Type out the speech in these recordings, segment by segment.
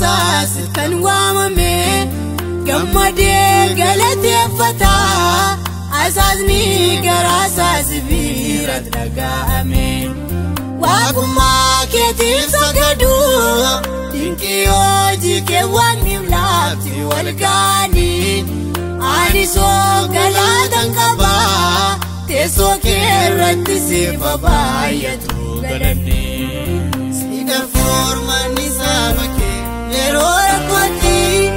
isaas kan waamame gammadee galateeffata asaasni garaasaas biira dhaga'ame waaqummaa keetiif sagadu dinqii hojii kee waan hin laafti walgaanii anisoo galaatan qaba teessoo kee irratti sifa baay'atu galanne si danfoormanne. karoora kootii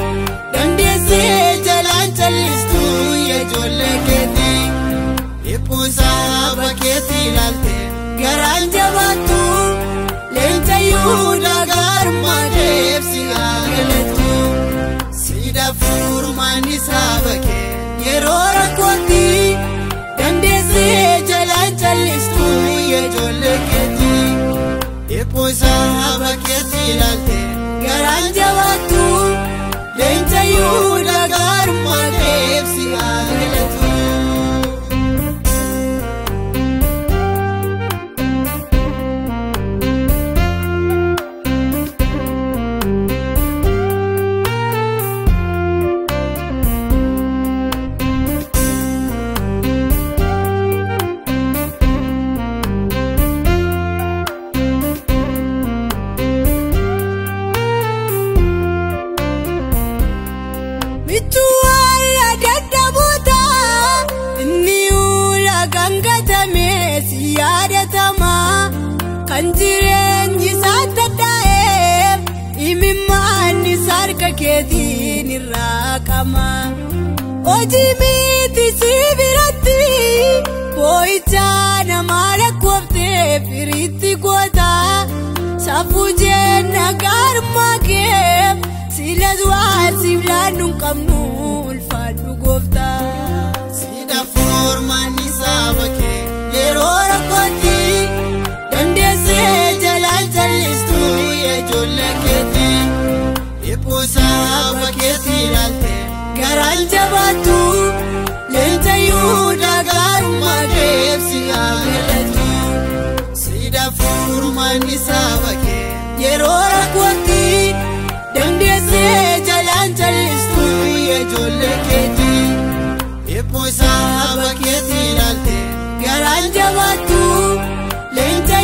dandeessee jalaan callistuu ijoollee keetii eebbuu saaba keetii ilaalte garaan jabaattu leencayyuu dagaarummaa deebsi gaagalatu siidha fuurumaan isaa bakee yeroo rakkootti dandeessee jalaan callistuu naata ta'e imimmaannis harka keetiin irraa qama hojii miti si biratti boo'icha namaa lakkoofte firiitti goota saffuu jenna gaarummaa kee silas waa sibilaan nu hin qabnu nu gooftaa. ijoollee keetii eeboo isaa bakkeetii ilaalte garaan jabaattu leenca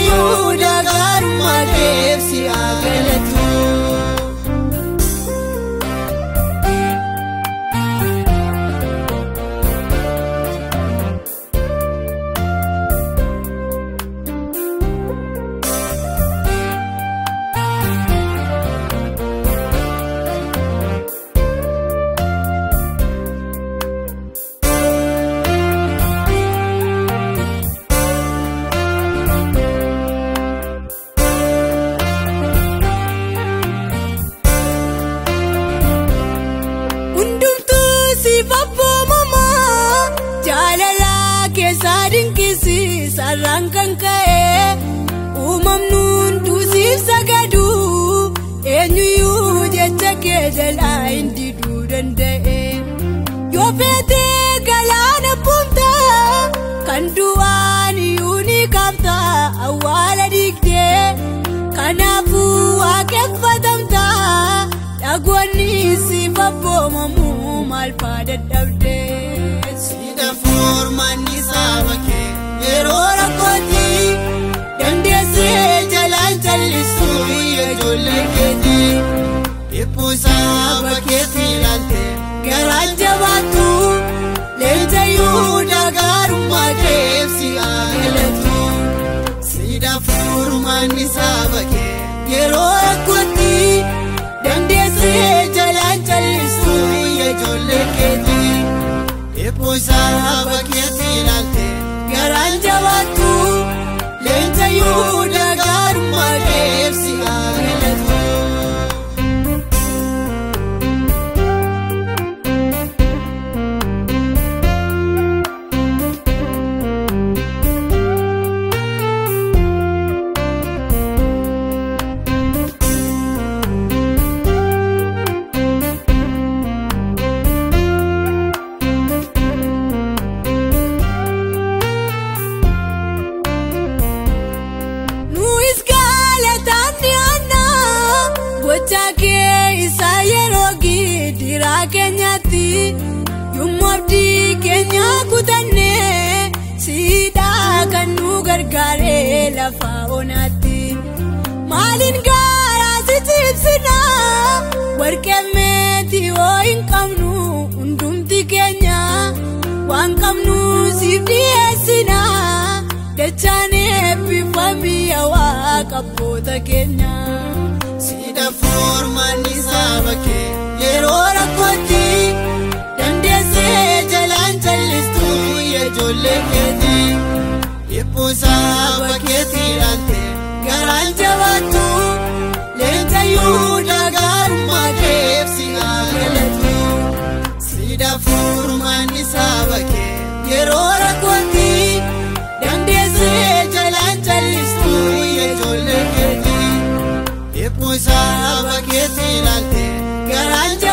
kan ka'e uumamnuun duusiif sagaduu eenyuyyuu jecha kee jalaa duu danda'e yoo feete galaana buufta kan du'aan iyyuu ni qabda awwaala digdee kanaafuu waaqeffatamta dhagoonni siif abboomamu maal faa dadhabdee. annisaa bakee lafa onaatti maaliin gaaraa si cibsinaa warqee meetii hoo hin qabnu hundumti keenya waan qabnu siif dhiyeessinaa dachaan eebbifamii hawaa qabboota keenya. Sida foormaan. kaaba kee yeroo rakkootti dandeessee jalaan jallistu ijoollee keetii